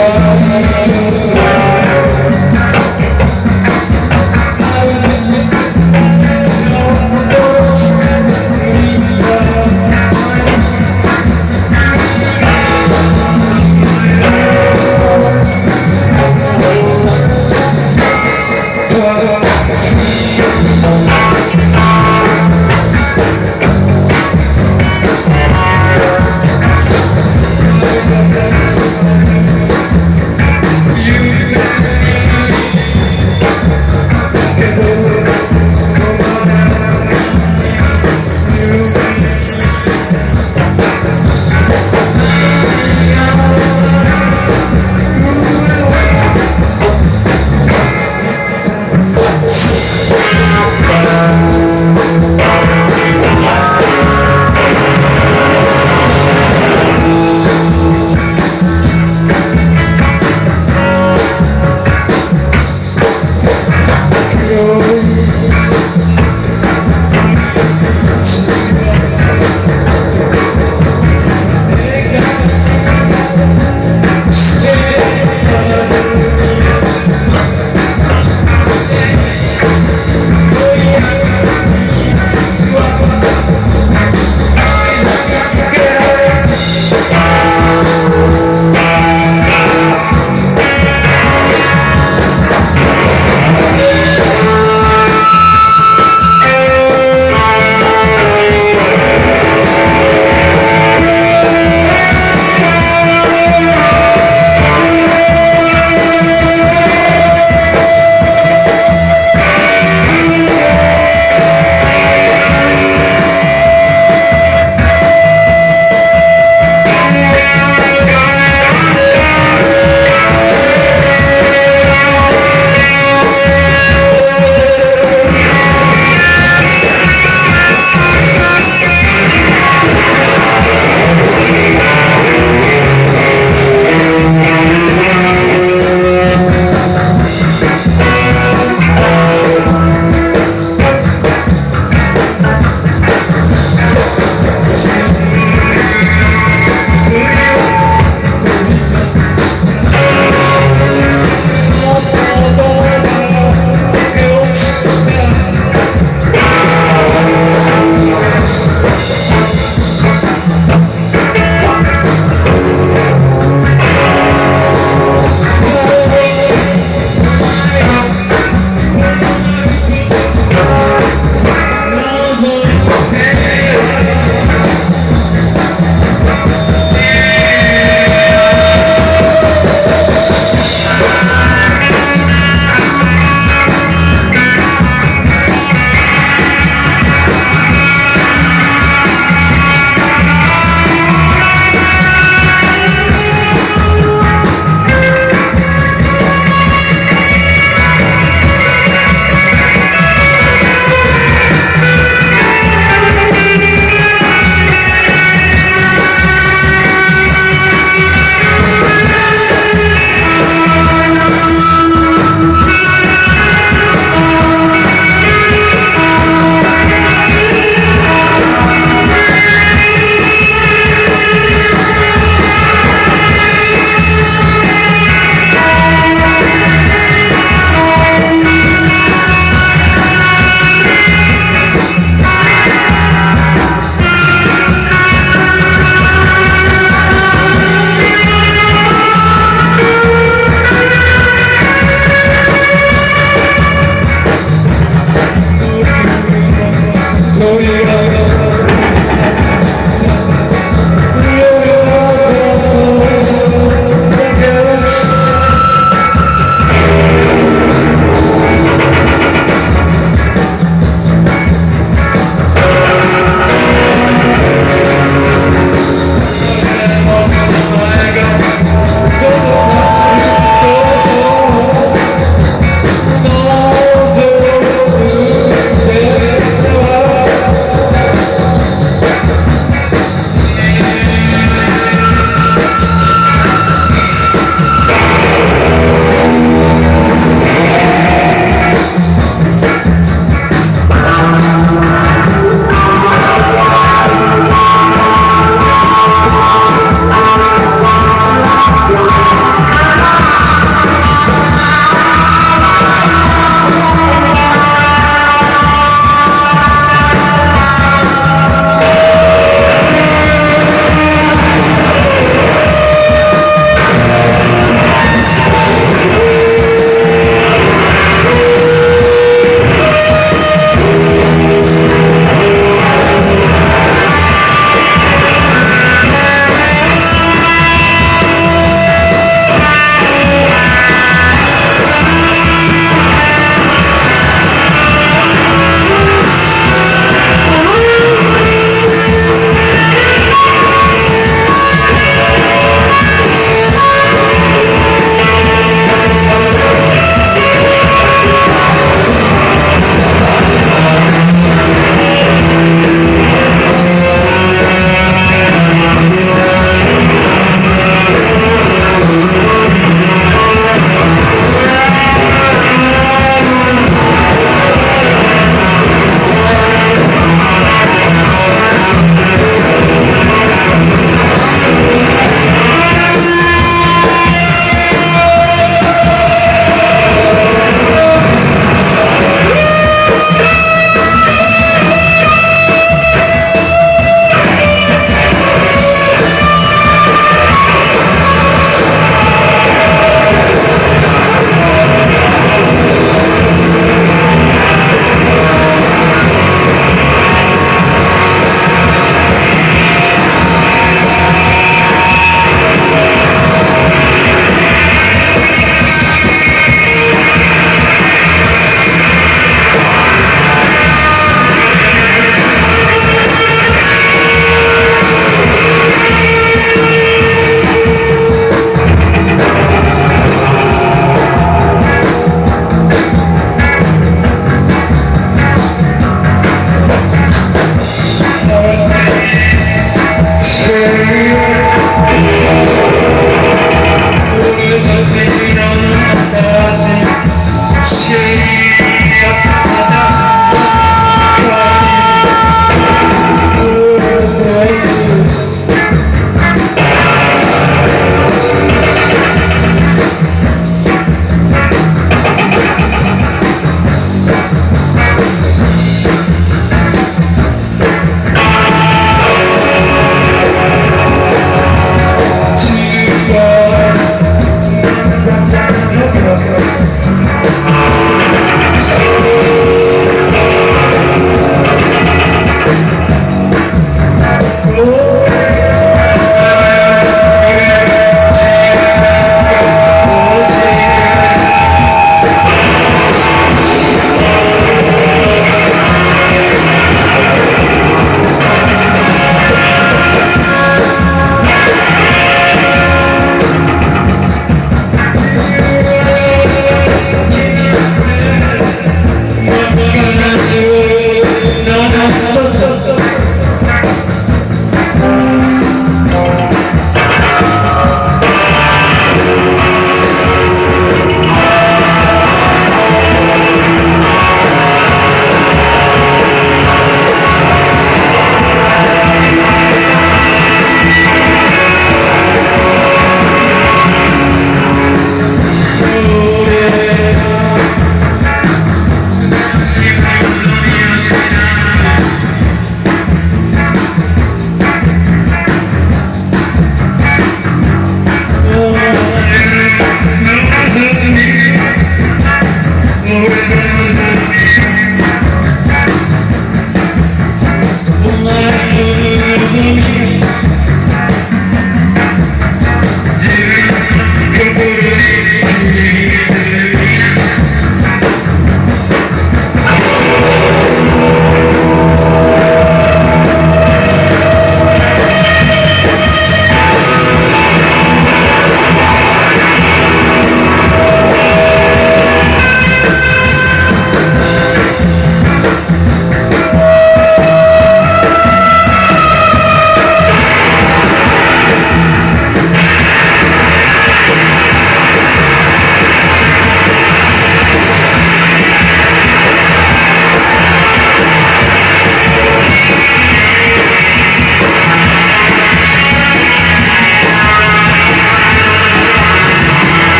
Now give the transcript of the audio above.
love.